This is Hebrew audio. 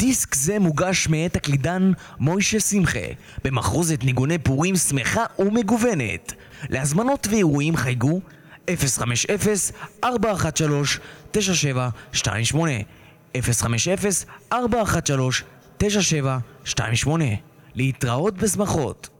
דיסק זה מוגש מאת הקלידן מוישה שמחה, במחרוזת ניגוני פורים שמחה ומגוונת. להזמנות ואירועים חייגו 050-413-9728 050-413-9728 להתראות בשמחות.